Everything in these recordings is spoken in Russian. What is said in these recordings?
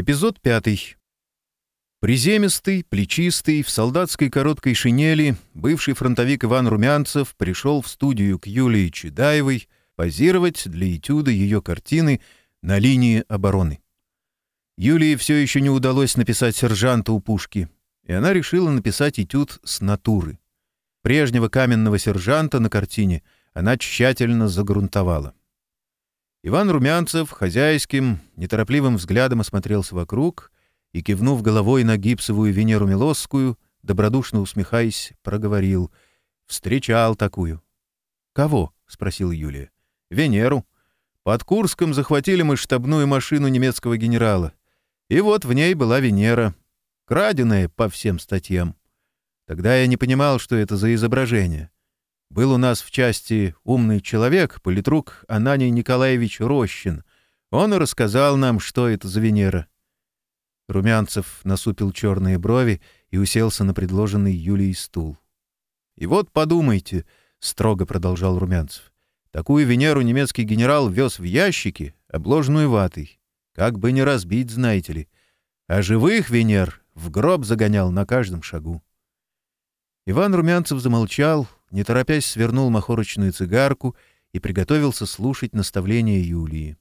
Эпизод пятый. Приземистый, плечистый, в солдатской короткой шинели бывший фронтовик Иван Румянцев пришел в студию к Юлии Чедаевой позировать для этюда ее картины «На линии обороны». Юлии все еще не удалось написать сержанта у пушки, и она решила написать этюд с натуры. Прежнего каменного сержанта на картине она тщательно загрунтовала. Иван Румянцев хозяйским, неторопливым взглядом осмотрелся вокруг и, кивнув головой на гипсовую Венеру Милосскую, добродушно усмехаясь, проговорил. «Встречал такую». «Кого?» — спросил Юлия. «Венеру. Под Курском захватили мы штабную машину немецкого генерала. И вот в ней была Венера, краденая по всем статьям. Тогда я не понимал, что это за изображение. Был у нас в части умный человек, политрук Ананий Николаевич Рощин. Он и рассказал нам, что это за Венера. Румянцев насупил черные брови и уселся на предложенный Юлией стул. «И вот подумайте», — строго продолжал Румянцев, — «такую Венеру немецкий генерал вез в ящики, обложенную ватой. Как бы не разбить, знаете ли. А живых Венер в гроб загонял на каждом шагу». Иван Румянцев замолчал, не торопясь свернул махорочную цигарку и приготовился слушать наставления Юлии.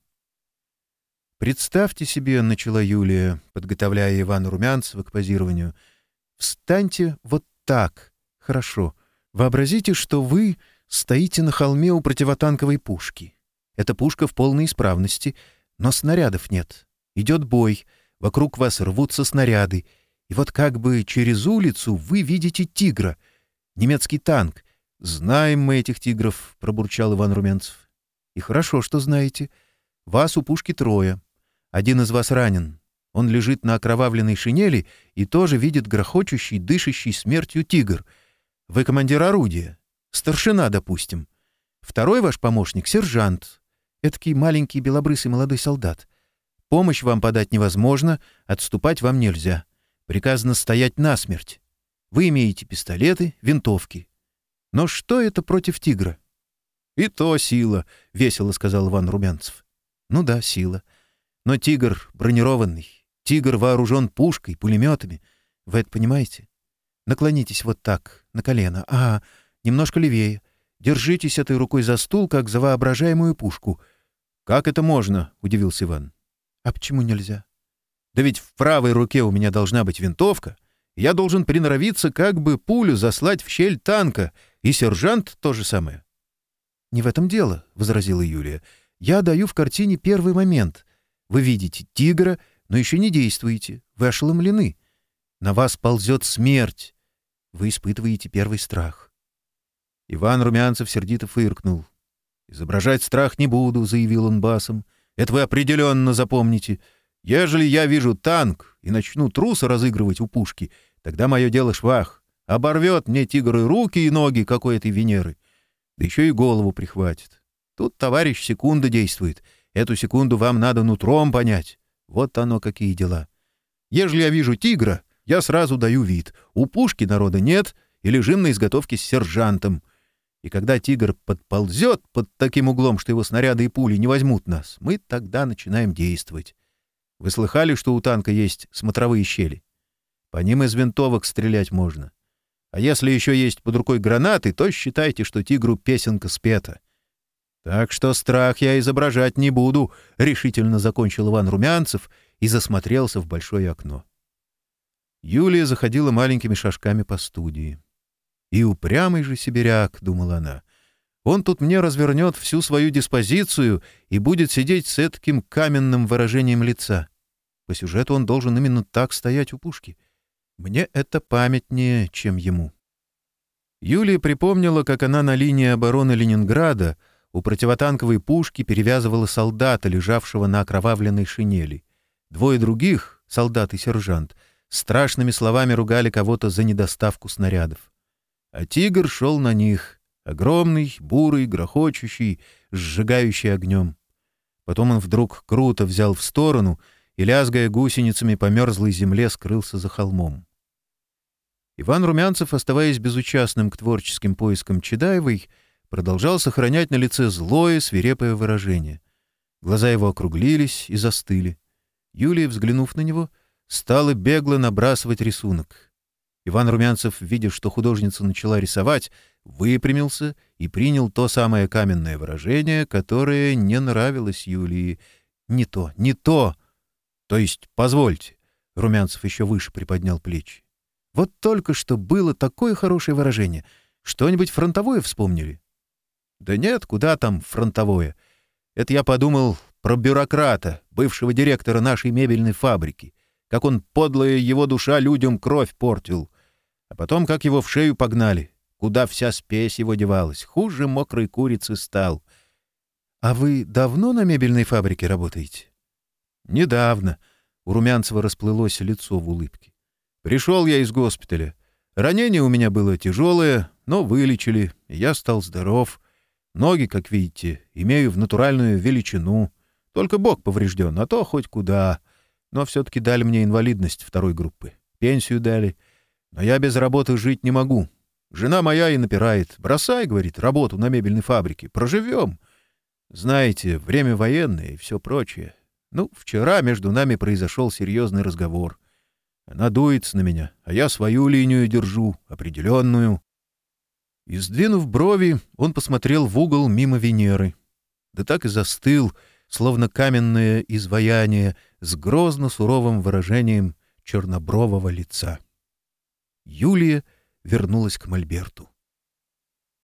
«Представьте себе, — начала Юлия, подготовляя Ивана Румянцева к позированию, — встаньте вот так, хорошо. Вообразите, что вы стоите на холме у противотанковой пушки. Эта пушка в полной исправности, но снарядов нет. Идет бой, вокруг вас рвутся снаряды, и вот как бы через улицу вы видите тигра, немецкий танк, «Знаем мы этих тигров», — пробурчал Иван Румянцев. «И хорошо, что знаете. Вас у пушки трое. Один из вас ранен. Он лежит на окровавленной шинели и тоже видит грохочущий, дышащий смертью тигр. Вы командир орудия. Старшина, допустим. Второй ваш помощник — сержант. Эдакий маленький белобрысый молодой солдат. Помощь вам подать невозможно, отступать вам нельзя. Приказано стоять насмерть. Вы имеете пистолеты, винтовки. Но что это против тигра? — И то сила, — весело сказал Иван Румянцев. — Ну да, сила. Но тигр бронированный. Тигр вооружен пушкой, пулеметами. Вы это понимаете? Наклонитесь вот так, на колено. А, немножко левее. Держитесь этой рукой за стул, как за воображаемую пушку. — Как это можно? — удивился Иван. — А почему нельзя? — Да ведь в правой руке у меня должна быть винтовка. Я должен приноровиться, как бы пулю заслать в щель танка — и сержант то же самое. «Не в этом дело», — возразила Юлия. «Я даю в картине первый момент. Вы видите тигра, но еще не действуете. Вы ошеломлены. На вас ползет смерть. Вы испытываете первый страх». Иван Румянцев сердито фыркнул. «Изображать страх не буду», — заявил он басом. «Это вы определенно запомните. Ежели я вижу танк и начну труса разыгрывать у пушки, тогда мое дело швах оборвет мне тигры руки и ноги какой-то Венеры. Да еще и голову прихватит. Тут, товарищ, секунда действует. Эту секунду вам надо нутром понять. Вот оно какие дела. Ежели я вижу тигра, я сразу даю вид. У пушки народа нет, и лежим на изготовке с сержантом. И когда тигр подползет под таким углом, что его снаряды и пули не возьмут нас, мы тогда начинаем действовать. Вы слыхали, что у танка есть смотровые щели? По ним из винтовок стрелять можно. А если еще есть под рукой гранаты, то считайте, что тигру песенка спета. Так что страх я изображать не буду, — решительно закончил Иван Румянцев и засмотрелся в большое окно. Юлия заходила маленькими шажками по студии. «И упрямый же сибиряк», — думала она, — «он тут мне развернет всю свою диспозицию и будет сидеть с таким каменным выражением лица. По сюжету он должен именно так стоять у пушки». Мне это памятнее, чем ему. Юлия припомнила, как она на линии обороны Ленинграда у противотанковой пушки перевязывала солдата, лежавшего на окровавленной шинели. Двое других, солдат и сержант, страшными словами ругали кого-то за недоставку снарядов. А тигр шел на них, огромный, бурый, грохочущий, сжигающий огнем. Потом он вдруг круто взял в сторону и, лязгая гусеницами по мерзлой земле, скрылся за холмом. Иван Румянцев, оставаясь безучастным к творческим поискам Чедаевой, продолжал сохранять на лице злое, свирепое выражение. Глаза его округлились и застыли. Юлия, взглянув на него, стала бегло набрасывать рисунок. Иван Румянцев, видя, что художница начала рисовать, выпрямился и принял то самое каменное выражение, которое не нравилось Юлии. «Не то, не то!» «То есть, позвольте!» — Румянцев еще выше приподнял плечи. Вот только что было такое хорошее выражение. Что-нибудь фронтовое вспомнили? Да нет, куда там фронтовое? Это я подумал про бюрократа, бывшего директора нашей мебельной фабрики. Как он, подлая его душа, людям кровь портил. А потом, как его в шею погнали. Куда вся спесь его девалась. Хуже мокрой курицы стал. А вы давно на мебельной фабрике работаете? Недавно. У Румянцева расплылось лицо в улыбке. Пришел я из госпиталя. Ранение у меня было тяжелое, но вылечили, и я стал здоров. Ноги, как видите, имею в натуральную величину. Только бок поврежден, а то хоть куда. Но все-таки дали мне инвалидность второй группы. Пенсию дали. Но я без работы жить не могу. Жена моя и напирает. «Бросай, — говорит, — работу на мебельной фабрике. Проживем!» Знаете, время военное и все прочее. Ну, вчера между нами произошел серьезный разговор — она дуется на меня, а я свою линию держу, определенную. И, сдвинув брови, он посмотрел в угол мимо Венеры. Да так и застыл, словно каменное изваяние с грозно суровым выражением чернобрового лица. Юлия вернулась к Мольберту.